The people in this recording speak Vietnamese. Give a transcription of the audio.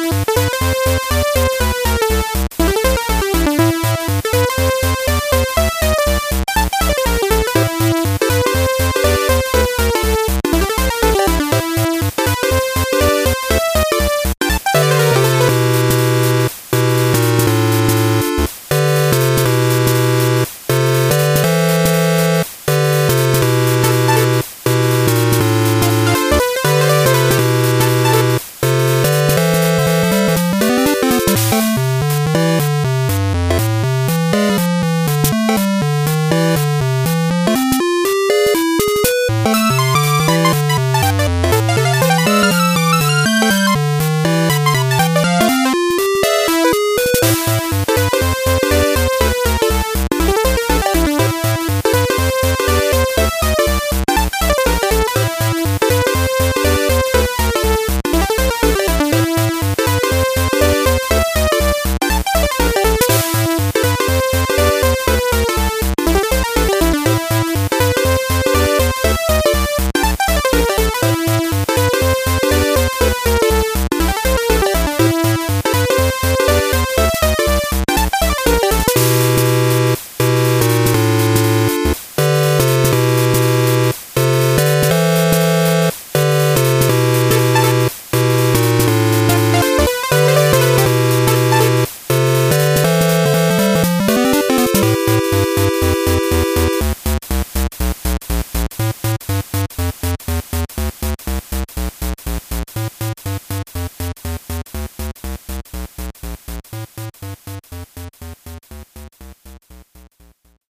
Thank you. You.